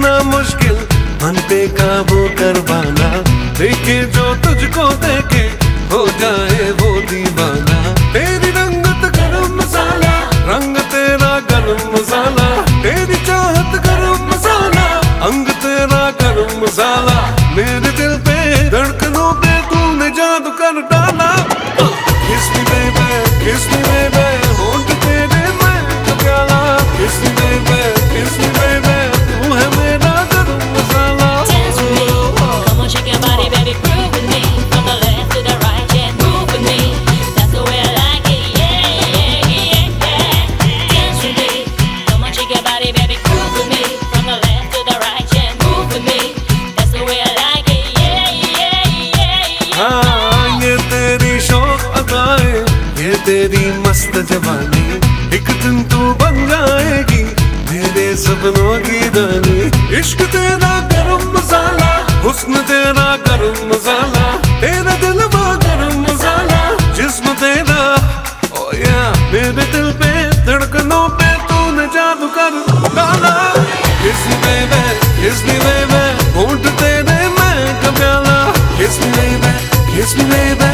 करना मुश्किल, मन पे काबू करवाना। देखे जो तुझको देखे, हो जाए वो दीवाना। तेरी रंगत गरम मसाला, रंग तेरा गरम मसाला। तेरी चाहत गरम मसाला, अंग तेरा गरम मसाला। मेरे दिल पे तेरी मस्त जवानी, एक दिन तू बन जाएगी मेरे सपनों की रानी। इश्क तेरा गरम मसाला, हुस्न तेरा गरम मसाला, तेरा दिल बा गरम मसाला, जिस्म तेरा। ओ या, मेरे दिल पे धड़कनों पे तूने जादू कर डाला। किस बेबे किस बेबे होंठ तेरे मैं कब्याला किस बेबे किस बेबे